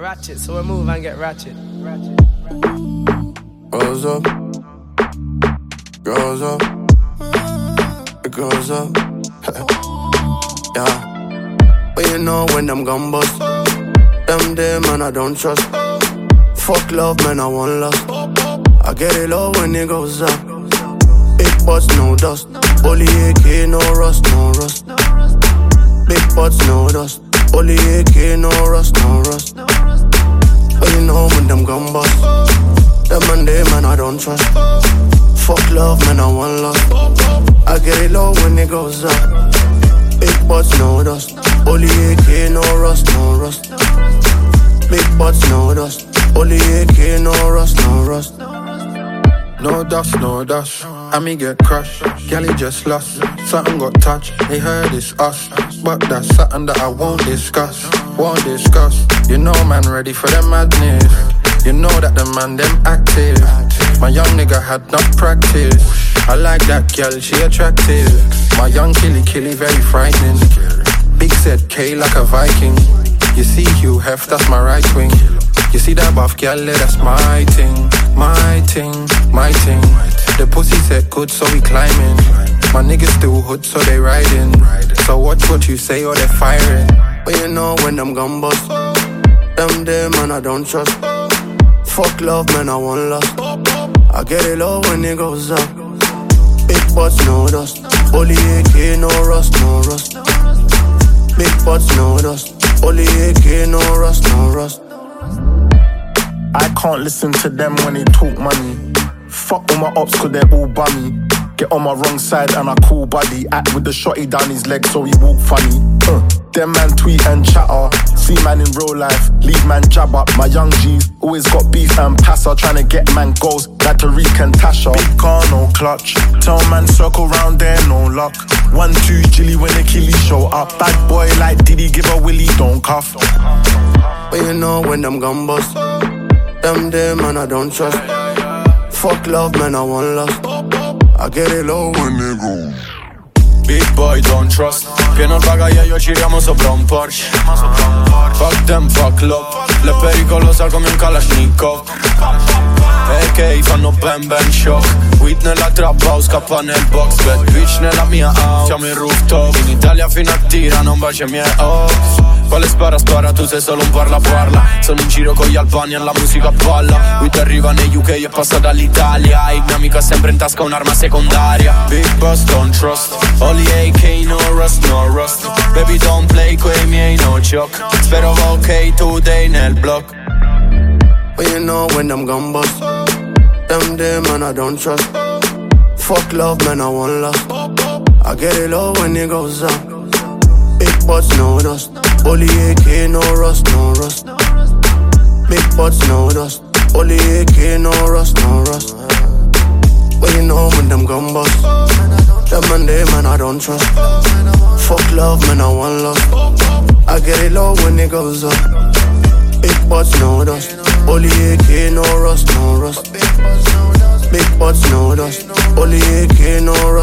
ratchet, so we move and get ratchet. Ratchet. Goes up, goes up, it goes up. yeah. But you know when them gun bust, them day man I don't trust. Fuck love man I want lust. I get it low when it goes up. Big butts no dust, only AK no rust no rust. Big butts no dust, only AK no rust. Don't trust. Fuck love man I want love. I get it low when it goes up. Big butts no dust. Only AK no rust no rust. Big butts no dust. Only AK no rust no rust. No dust, no dust. I me get crushed. Gally just lost. Something got touched. They heard it's us. But that's something that I won't discuss. Won't discuss. You know, man, ready for the madness. You know that the man, them active. My young nigga had not practice. I like that girl, she attractive. My young killy killy, very frightening. Big set K like a Viking. You see Hugh Hef, that's my right wing. You see that buff girl, that's my thing, my thing, my thing. The pussy said good, so we climbing. My niggas still hood, so they riding. So watch what you say or they firing. But you know when them gun bust. Them day man I don't trust. Fuck love man I want lust. Get it low when it goes up. Big butts no dust. Only AK no rust no rust. Big butts no dust. Only AK no rust no rust. I can't listen to them when they talk money. Fuck all my ops cause they're all bummy. Get on my wrong side and I call buddy. Act with the shotty down his leg so he walk funny. Uh, them man tweet and chatter. See man in real life, leave man jab up. My young G's always got beef and passer. Trying to get man goals like Tariq and Tasha. Big car, no clutch. Tell man circle round there, no luck. One, two, chilly when the killie show up. Bad boy like Diddy, give a willy, don't cuff. But you know when them gun bust. Them day man I don't trust. Fuck love man I want lust. I get it low when it go. Big boy don't trust Pieno il bagaglio io giriamo sopra un Porsche Fuck them, fuck love Le pericolosa come un Kalashnikov Fanno ben ben shock. Weed nella trap house, scappa nel box. Bad bitch nella mia house. Siamo in rooftop. In Italia fino a tira, non bacia i miei ops Quale spara spara, tu sei solo un parla parla. Sono in giro con gli albani e la musica balla Weed arriva nei UK e passa dall'Italia. Il mio amico ha sempre in tasca un'arma secondaria. Big boss don't trust. Only AK no rust no rust. Baby don't play coi miei no joke. Spero va ok today nel block. But you know when them gun bust. Them day man I don't trust. Fuck love man I want lust. I get it low when it goes up. Big butts no dust. Only AK no rust no rust. Big butts no dust. Only AK no rust no rust. But you know when them gun bust. Them man day man I don't trust. Fuck love man I want lust. I get it low when it goes up. Big butts no dust. Only AK no rust no rust. Big butts no dust. Only AK no rust.